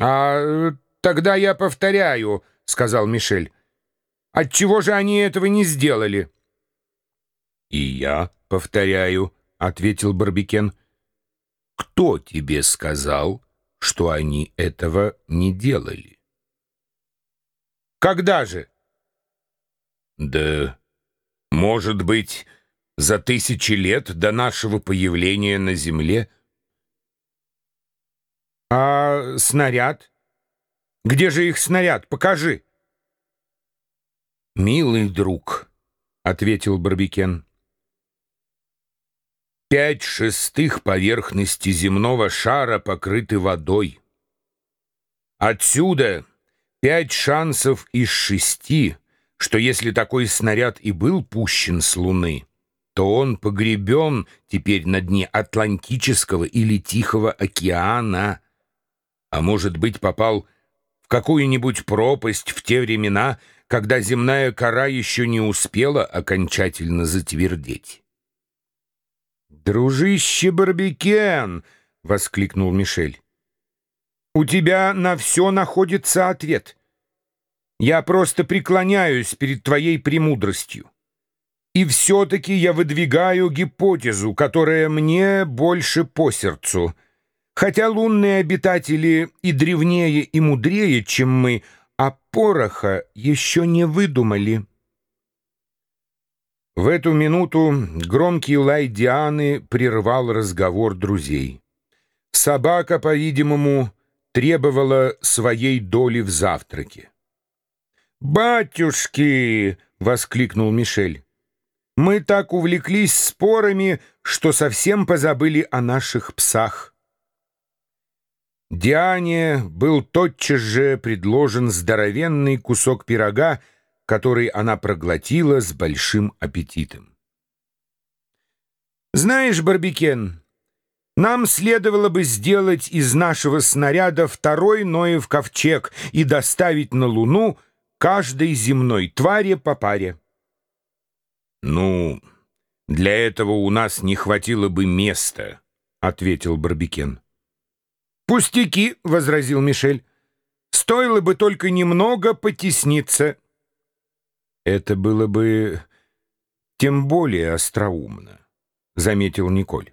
«А тогда я повторяю», — сказал Мишель. «Отчего же они этого не сделали?» «И я повторяю», — ответил Барбикен. «Кто тебе сказал, что они этого не делали?» «Когда же?» «Да, может быть, за тысячи лет до нашего появления на Земле». «А снаряд? Где же их снаряд? Покажи!» «Милый друг», — ответил Барбикен, — «пять шестых поверхности земного шара покрыты водой. Отсюда пять шансов из шести, что если такой снаряд и был пущен с Луны, то он погребен теперь на дне Атлантического или Тихого океана» а может быть, попал в какую-нибудь пропасть в те времена, когда земная кора еще не успела окончательно затвердеть. «Дружище Барбекен!» — воскликнул Мишель. «У тебя на все находится ответ. Я просто преклоняюсь перед твоей премудростью. И все-таки я выдвигаю гипотезу, которая мне больше по сердцу — Хотя лунные обитатели и древнее, и мудрее, чем мы, а пороха еще не выдумали. В эту минуту громкий лай Дианы прервал разговор друзей. Собака, по-видимому, требовала своей доли в завтраке. «Батюшки!» — воскликнул Мишель. «Мы так увлеклись спорами, что совсем позабыли о наших псах». Диане был тотчас же предложен здоровенный кусок пирога, который она проглотила с большим аппетитом. «Знаешь, Барбикен, нам следовало бы сделать из нашего снаряда второй Ноев ковчег и доставить на Луну каждой земной твари по паре». «Ну, для этого у нас не хватило бы места», — ответил Барбикен. «Пустяки», — возразил Мишель. «Стоило бы только немного потесниться». «Это было бы тем более остроумно», — заметил Николь,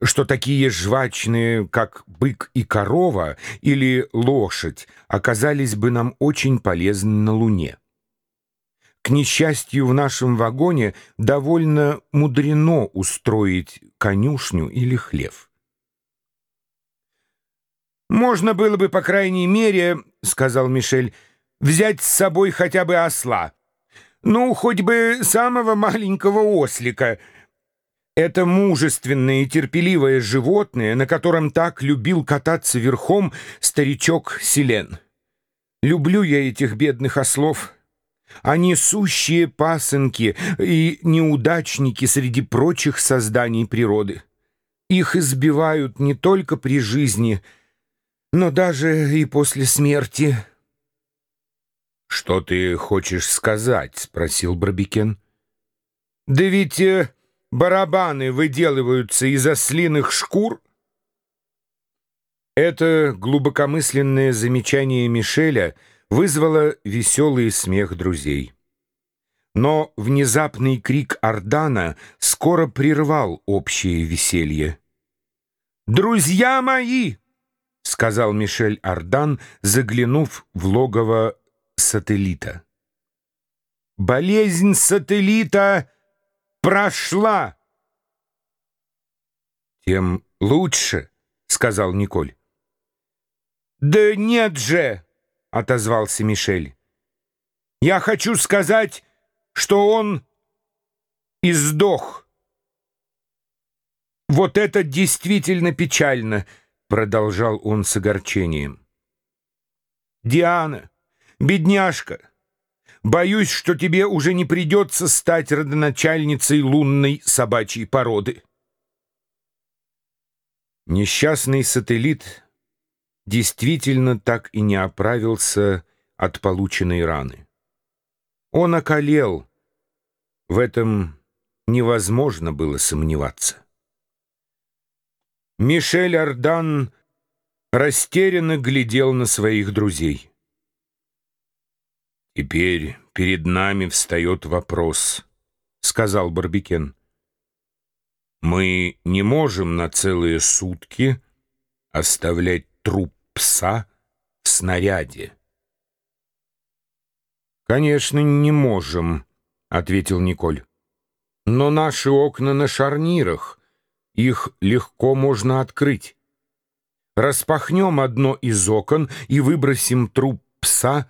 «что такие жвачные, как бык и корова или лошадь, оказались бы нам очень полезны на Луне». К несчастью, в нашем вагоне довольно мудрено устроить конюшню или хлев. «Можно было бы, по крайней мере, — сказал Мишель, — взять с собой хотя бы осла. Ну, хоть бы самого маленького ослика. Это мужественное и терпеливое животное, на котором так любил кататься верхом старичок Селен. Люблю я этих бедных ослов». Они сущие пасынки и неудачники среди прочих созданий природы. Их избивают не только при жизни, но даже и после смерти... — Что ты хочешь сказать? — спросил Барбикен. — Да ведь э, барабаны выделываются из ослиных шкур. Это глубокомысленное замечание Мишеля вызвало веселый смех друзей. Но внезапный крик Ордана скоро прервал общее веселье. «Друзья мои!» — сказал Мишель Ардан, заглянув в логово сателлита. «Болезнь сателлита прошла!» «Тем лучше», — сказал Николь. «Да нет же!» — отозвался Мишель. «Я хочу сказать, что он издох. Вот это действительно печально!» — продолжал он с огорчением. «Диана, бедняжка, боюсь, что тебе уже не придется стать родоначальницей лунной собачьей породы». Несчастный сателлит действительно так и не оправился от полученной раны. Он околел. В этом невозможно было сомневаться. Мишель Ардан растерянно глядел на своих друзей. «Теперь перед нами встает вопрос», — сказал Барбикен. «Мы не можем на целые сутки оставлять труп пса в снаряде». «Конечно, не можем», — ответил Николь. «Но наши окна на шарнирах, их легко можно открыть. Распахнем одно из окон и выбросим труп пса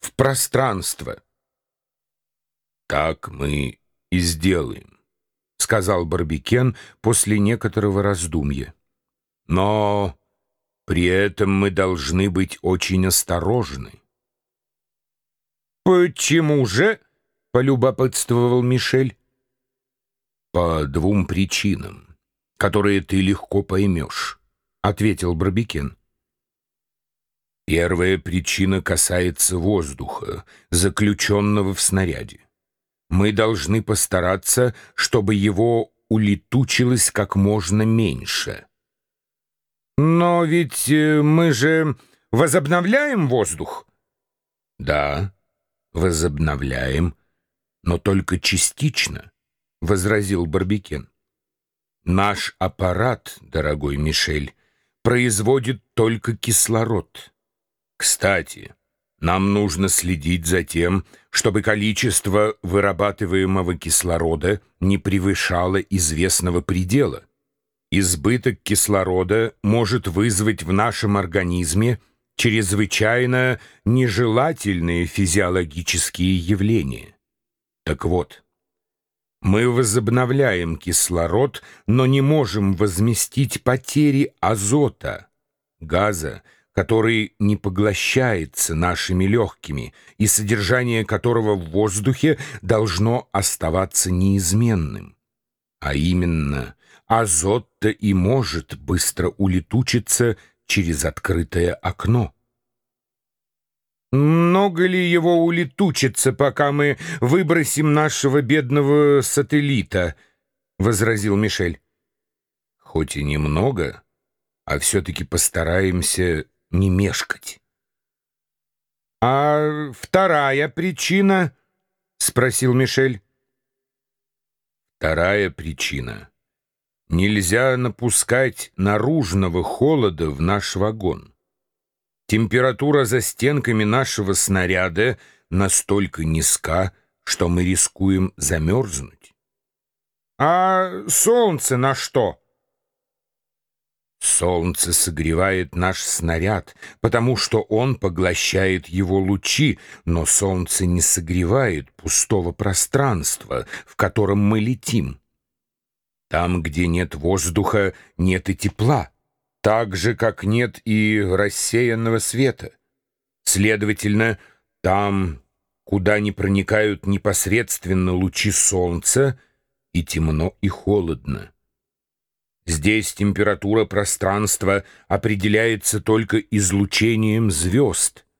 в пространство». «Так мы и сделаем», — сказал Барбикен после некоторого раздумья. «Но при этом мы должны быть очень осторожны». «Почему же?» — полюбопытствовал Мишель. «По двум причинам, которые ты легко поймешь», — ответил Барбикен. Первая причина касается воздуха, заключенного в снаряде. Мы должны постараться, чтобы его улетучилось как можно меньше. «Но ведь э, мы же возобновляем воздух?» «Да, возобновляем, но только частично», — возразил Барбикен. «Наш аппарат, дорогой Мишель, производит только кислород. Кстати, нам нужно следить за тем, чтобы количество вырабатываемого кислорода не превышало известного предела. Избыток кислорода может вызвать в нашем организме чрезвычайно нежелательные физиологические явления. Так вот, мы возобновляем кислород, но не можем возместить потери азота, газа, который не поглощается нашими легкими и содержание которого в воздухе должно оставаться неизменным. А именно, азот-то и может быстро улетучиться через открытое окно. «Много ли его улетучится, пока мы выбросим нашего бедного сателлита?» — возразил Мишель. «Хоть и немного, а все-таки постараемся не мешкать». «А вторая причина?» — спросил Мишель. «Вторая причина — Нельзя напускать наружного холода в наш вагон. Температура за стенками нашего снаряда настолько низка, что мы рискуем замерзнуть. А солнце на что? Солнце согревает наш снаряд, потому что он поглощает его лучи, но солнце не согревает пустого пространства, в котором мы летим. Там, где нет воздуха, нет и тепла, так же, как нет и рассеянного света. Следовательно, там, куда не проникают непосредственно лучи солнца, и темно, и холодно. Здесь температура пространства определяется только излучением звезд —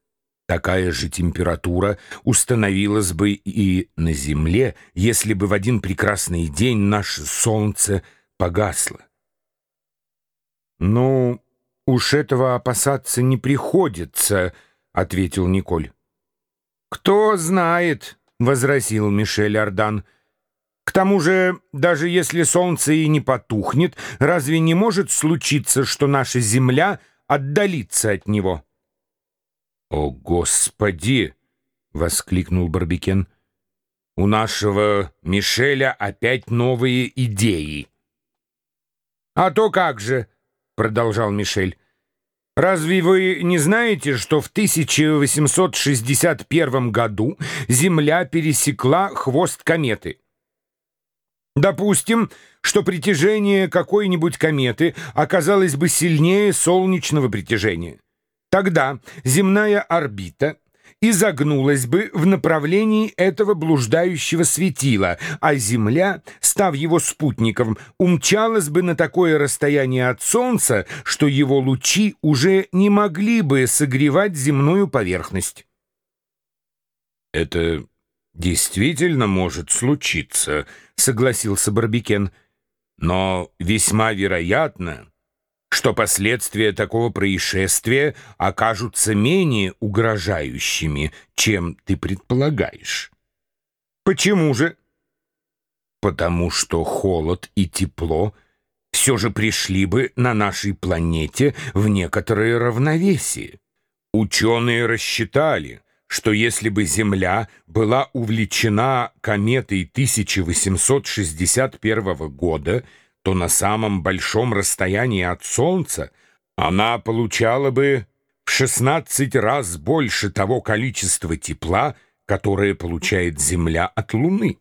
Такая же температура установилась бы и на Земле, если бы в один прекрасный день наше Солнце погасло. «Ну, уж этого опасаться не приходится», — ответил Николь. «Кто знает», — возразил Мишель Ардан. «К тому же, даже если солнце и не потухнет, разве не может случиться, что наша Земля отдалится от него?» «О, Господи!» — воскликнул Барбикен. «У нашего Мишеля опять новые идеи». «А то как же!» — продолжал Мишель. «Разве вы не знаете, что в 1861 году Земля пересекла хвост кометы?» Допустим, что притяжение какой-нибудь кометы оказалось бы сильнее солнечного притяжения. Тогда земная орбита изогнулась бы в направлении этого блуждающего светила, а Земля, став его спутником, умчалась бы на такое расстояние от Солнца, что его лучи уже не могли бы согревать земную поверхность. «Это действительно может случиться», — согласился Барбикен. «Но весьма вероятно, что последствия такого происшествия окажутся менее угрожающими, чем ты предполагаешь. Почему же? Потому что холод и тепло все же пришли бы на нашей планете в некоторое равновесие. Ученые рассчитали, что если бы Земля была увлечена кометой 1861 года, то на самом большом расстоянии от Солнца она получала бы в 16 раз больше того количества тепла, которое получает Земля от Луны.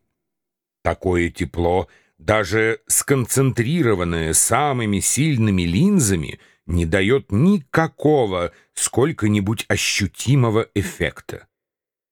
Такое тепло, даже сконцентрированное самыми сильными линзами, не дает никакого сколько-нибудь ощутимого эффекта.